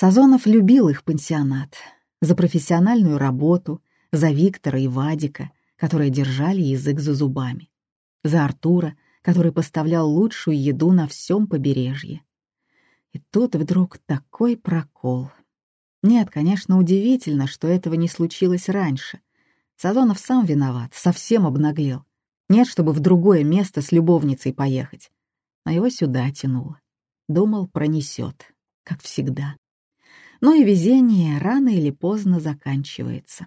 Сазонов любил их пансионат за профессиональную работу, за Виктора и Вадика, которые держали язык за зубами, за Артура, который поставлял лучшую еду на всем побережье. И тут вдруг такой прокол. Нет, конечно, удивительно, что этого не случилось раньше. Сазонов сам виноват, совсем обнаглел. Нет, чтобы в другое место с любовницей поехать. А его сюда тянуло. Думал, пронесет, как всегда. Но и везение рано или поздно заканчивается.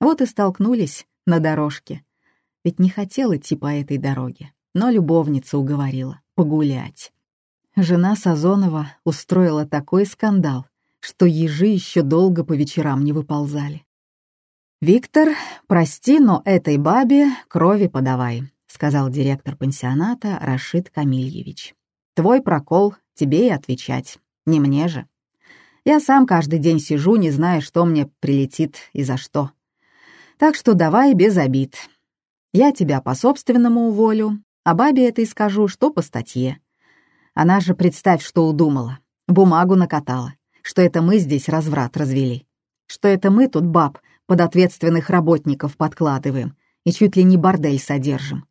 Вот и столкнулись на дорожке. Ведь не хотел идти по этой дороге, но любовница уговорила погулять. Жена Сазонова устроила такой скандал, что ежи еще долго по вечерам не выползали. «Виктор, прости, но этой бабе крови подавай», — сказал директор пансионата Рашид Камильевич. «Твой прокол тебе и отвечать, не мне же. Я сам каждый день сижу, не зная, что мне прилетит и за что. Так что давай без обид. Я тебя по собственному уволю, а бабе этой скажу, что по статье. Она же, представь, что удумала. Бумагу накатала, что это мы здесь разврат развели. Что это мы тут баб под ответственных работников подкладываем и чуть ли не бордель содержим.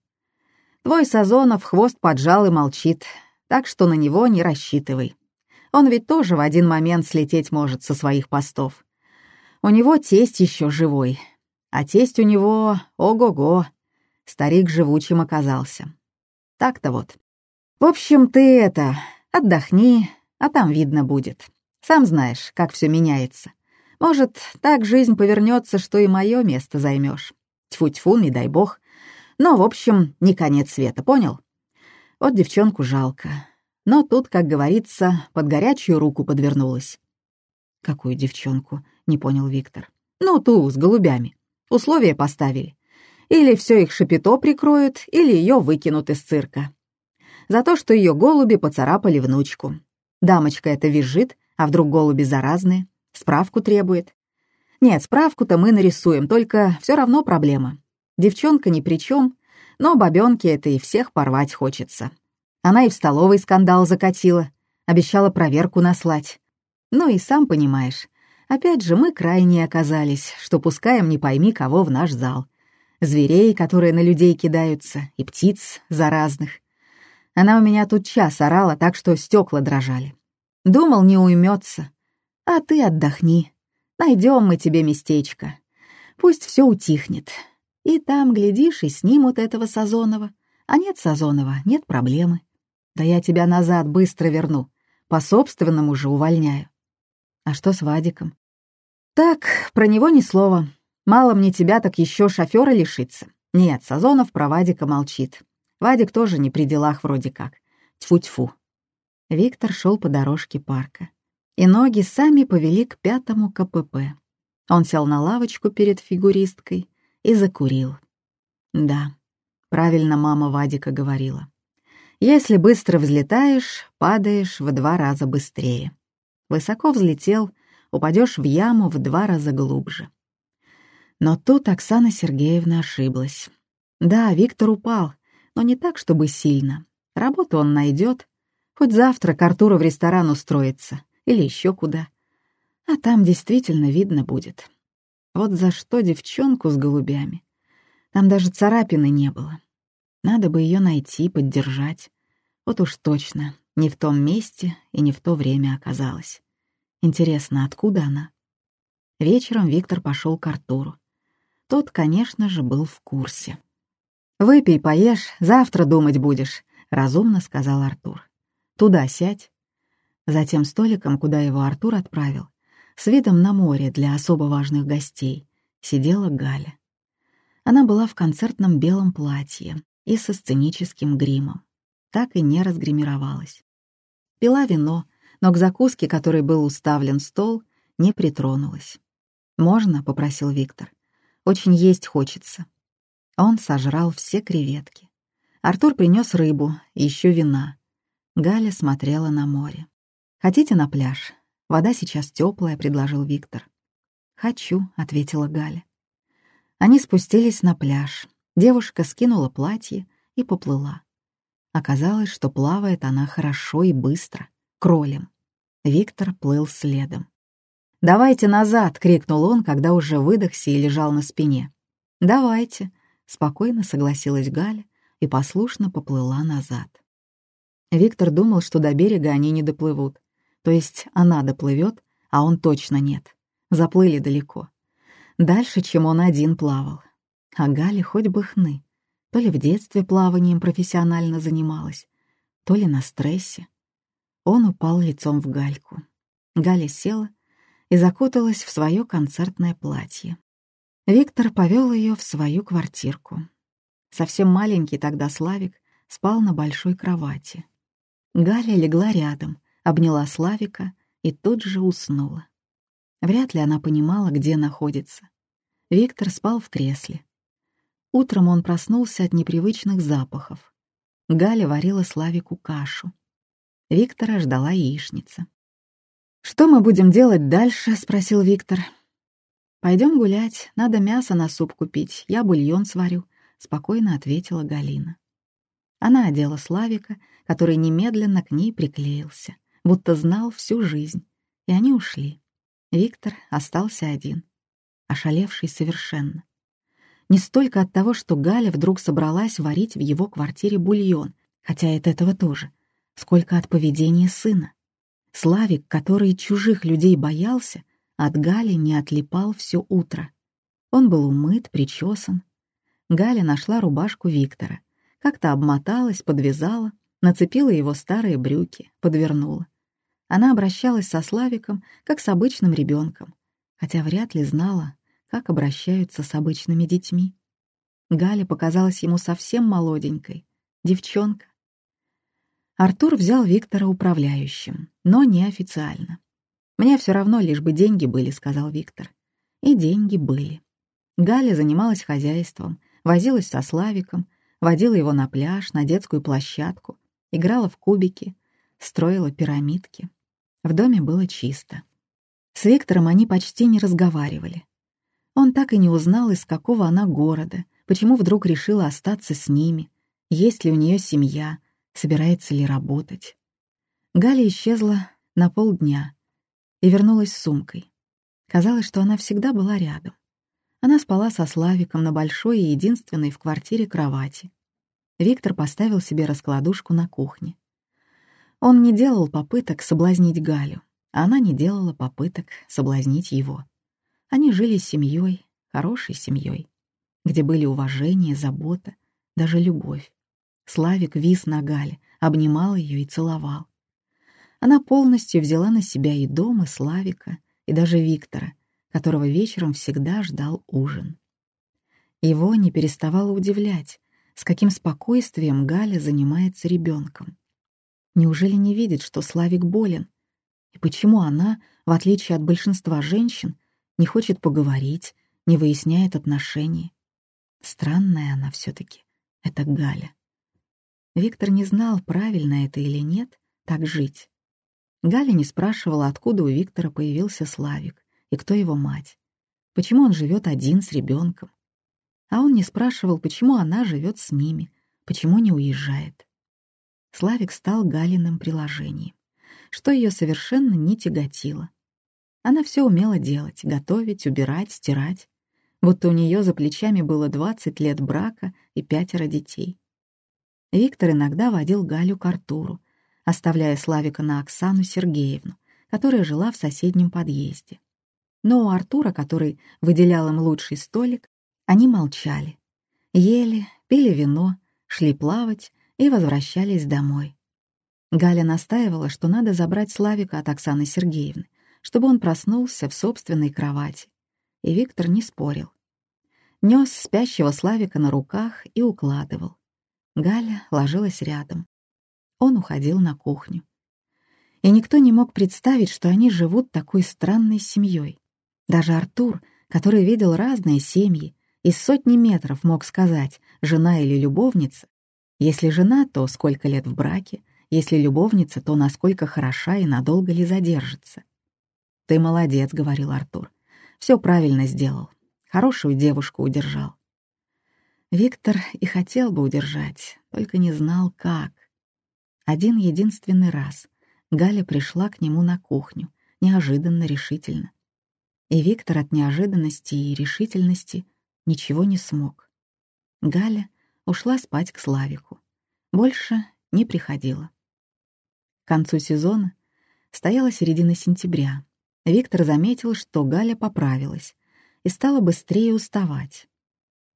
Твой Сазонов хвост поджал и молчит, так что на него не рассчитывай. Он ведь тоже в один момент слететь может со своих постов. У него тесть еще живой, а тесть у него ого-го. Старик живучим оказался. Так-то вот. В общем, ты это, отдохни, а там видно будет. Сам знаешь, как все меняется. Может, так жизнь повернется, что и мое место займешь. Тьфу-тьфу, не дай бог. Но, в общем, не конец света, понял? Вот девчонку жалко. Но тут, как говорится, под горячую руку подвернулась. «Какую девчонку?» — не понял Виктор. «Ну, ту, с голубями. Условия поставили. Или все их шапито прикроют, или ее выкинут из цирка за то, что ее голуби поцарапали внучку. Дамочка это визжит, а вдруг голуби заразные, справку требует. Нет, справку-то мы нарисуем, только все равно проблема. Девчонка ни при чем, но бабенке это и всех порвать хочется. Она и в столовой скандал закатила, обещала проверку наслать. Ну и сам понимаешь, опять же мы крайне оказались, что пускаем не пойми кого в наш зал. Зверей, которые на людей кидаются, и птиц заразных. Она у меня тут час орала, так что стекла дрожали. Думал, не уймется. А ты отдохни. Найдем мы тебе местечко. Пусть все утихнет. И там, глядишь, и снимут этого Сазонова. А нет Сазонова, нет проблемы. Да я тебя назад быстро верну. По собственному же увольняю. А что с Вадиком? Так, про него ни слова. Мало мне тебя, так еще шофера лишиться. Нет, Сазонов про Вадика молчит. Вадик тоже не при делах вроде как. Тьфу-тьфу. Виктор шел по дорожке парка, и ноги сами повели к пятому КПП. Он сел на лавочку перед фигуристкой и закурил. Да, правильно мама Вадика говорила. Если быстро взлетаешь, падаешь в два раза быстрее. Высоко взлетел, упадешь в яму в два раза глубже. Но тут Оксана Сергеевна ошиблась. Да, Виктор упал, но не так, чтобы сильно. Работу он найдет, хоть завтра к Артуру в ресторан устроится или еще куда. А там действительно видно будет. Вот за что девчонку с голубями. Там даже царапины не было. Надо бы ее найти, поддержать. Вот уж точно, не в том месте и не в то время оказалась. Интересно, откуда она? Вечером Виктор пошел к Артуру. Тот, конечно же, был в курсе. «Выпей, поешь, завтра думать будешь», — разумно сказал Артур. «Туда сядь». За тем столиком, куда его Артур отправил, с видом на море для особо важных гостей, сидела Галя. Она была в концертном белом платье и со сценическим гримом. Так и не разгримировалась. Пила вино, но к закуске, которой был уставлен стол, не притронулась. «Можно?» — попросил Виктор. «Очень есть хочется». Он сожрал все креветки. Артур принес рыбу еще вина. Галя смотрела на море. «Хотите на пляж? Вода сейчас теплая», — предложил Виктор. «Хочу», — ответила Галя. Они спустились на пляж. Девушка скинула платье и поплыла. Оказалось, что плавает она хорошо и быстро, кролем. Виктор плыл следом. «Давайте назад!» — крикнул он, когда уже выдохся и лежал на спине. «Давайте!» — спокойно согласилась Галя и послушно поплыла назад. Виктор думал, что до берега они не доплывут. То есть она доплывет, а он точно нет. Заплыли далеко. Дальше, чем он один плавал. А Галя хоть бы хны. То ли в детстве плаванием профессионально занималась, то ли на стрессе. Он упал лицом в гальку. Галя села и закуталась в свое концертное платье. Виктор повел ее в свою квартирку. Совсем маленький тогда Славик спал на большой кровати. Галя легла рядом, обняла Славика и тут же уснула. Вряд ли она понимала, где находится. Виктор спал в кресле. Утром он проснулся от непривычных запахов. Галя варила Славику кашу. Виктора ждала яичница. «Что мы будем делать дальше?» — спросил Виктор. Пойдем гулять, надо мясо на суп купить, я бульон сварю», — спокойно ответила Галина. Она одела Славика, который немедленно к ней приклеился, будто знал всю жизнь, и они ушли. Виктор остался один, ошалевший совершенно. Не столько от того, что Галя вдруг собралась варить в его квартире бульон, хотя и от этого тоже, сколько от поведения сына. Славик, который чужих людей боялся, от Гали не отлипал все утро. Он был умыт, причесан. Галя нашла рубашку Виктора, как-то обмоталась, подвязала, нацепила его старые брюки, подвернула. Она обращалась со Славиком, как с обычным ребенком, хотя вряд ли знала, как обращаются с обычными детьми. Галя показалась ему совсем молоденькой, девчонка. Артур взял Виктора управляющим, но неофициально. «Мне все равно, лишь бы деньги были», — сказал Виктор. И деньги были. Галя занималась хозяйством, возилась со Славиком, водила его на пляж, на детскую площадку, играла в кубики, строила пирамидки. В доме было чисто. С Виктором они почти не разговаривали. Он так и не узнал, из какого она города, почему вдруг решила остаться с ними, есть ли у нее семья, собирается ли работать. Галя исчезла на полдня и вернулась с сумкой. Казалось, что она всегда была рядом. Она спала со Славиком на большой и единственной в квартире кровати. Виктор поставил себе раскладушку на кухне. Он не делал попыток соблазнить Галю, а она не делала попыток соблазнить его. Они жили семьей, хорошей семьей, где были уважение, забота, даже любовь. Славик вис на Гале, обнимал ее и целовал. Она полностью взяла на себя и дом, и Славика, и даже Виктора, которого вечером всегда ждал ужин. Его не переставало удивлять, с каким спокойствием Галя занимается ребенком. Неужели не видит, что Славик болен? И почему она, в отличие от большинства женщин, не хочет поговорить, не выясняет отношения? Странная она все-таки, это Галя. Виктор не знал, правильно это или нет, так жить. Галя не спрашивала, откуда у Виктора появился Славик и кто его мать, почему он живет один с ребенком. А он не спрашивал, почему она живет с ними, почему не уезжает. Славик стал Галиным приложением, что ее совершенно не тяготило. Она все умела делать — готовить, убирать, стирать. Будто у нее за плечами было 20 лет брака и пятеро детей. Виктор иногда водил Галю к Артуру, оставляя Славика на Оксану Сергеевну, которая жила в соседнем подъезде. Но у Артура, который выделял им лучший столик, они молчали. Ели, пили вино, шли плавать и возвращались домой. Галя настаивала, что надо забрать Славика от Оксаны Сергеевны, чтобы он проснулся в собственной кровати. И Виктор не спорил. Нес спящего Славика на руках и укладывал. Галя ложилась рядом. Он уходил на кухню. И никто не мог представить, что они живут такой странной семьей. Даже Артур, который видел разные семьи, из сотни метров мог сказать, жена или любовница. Если жена, то сколько лет в браке, если любовница, то насколько хороша и надолго ли задержится. «Ты молодец», — говорил Артур. «Все правильно сделал. Хорошую девушку удержал». Виктор и хотел бы удержать, только не знал, как. Один единственный раз Галя пришла к нему на кухню, неожиданно решительно. И Виктор от неожиданности и решительности ничего не смог. Галя ушла спать к Славику. Больше не приходила. К концу сезона стояла середина сентября. Виктор заметил, что Галя поправилась и стала быстрее уставать.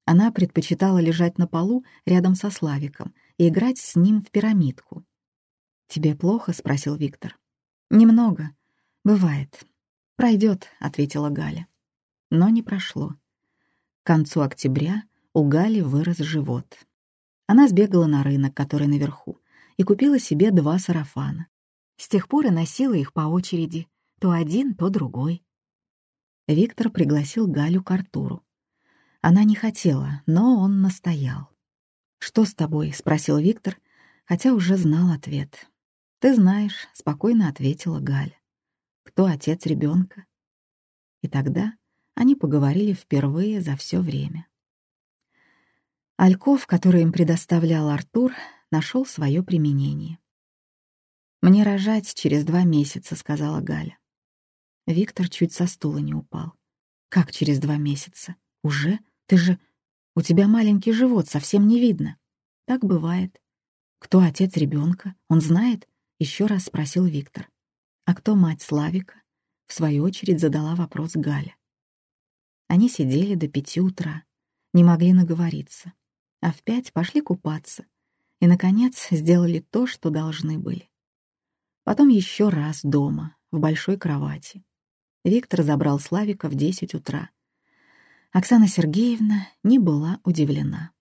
Она предпочитала лежать на полу рядом со Славиком и играть с ним в пирамидку. «Тебе плохо?» — спросил Виктор. «Немного. Бывает. Пройдет», — ответила Галя. Но не прошло. К концу октября у Гали вырос живот. Она сбегала на рынок, который наверху, и купила себе два сарафана. С тех пор и носила их по очереди, то один, то другой. Виктор пригласил Галю к Артуру. Она не хотела, но он настоял. «Что с тобой?» — спросил Виктор, хотя уже знал ответ. «Ты знаешь», — спокойно ответила Галя. «Кто отец ребенка? И тогда они поговорили впервые за все время. Альков, который им предоставлял Артур, нашел свое применение. «Мне рожать через два месяца», — сказала Галя. Виктор чуть со стула не упал. «Как через два месяца? Уже? Ты же... У тебя маленький живот, совсем не видно». «Так бывает». «Кто отец ребенка? Он знает?» Еще раз спросил Виктор. «А кто мать Славика?» В свою очередь задала вопрос Галя. Они сидели до пяти утра, не могли наговориться, а в пять пошли купаться и, наконец, сделали то, что должны были. Потом еще раз дома, в большой кровати. Виктор забрал Славика в десять утра. Оксана Сергеевна не была удивлена.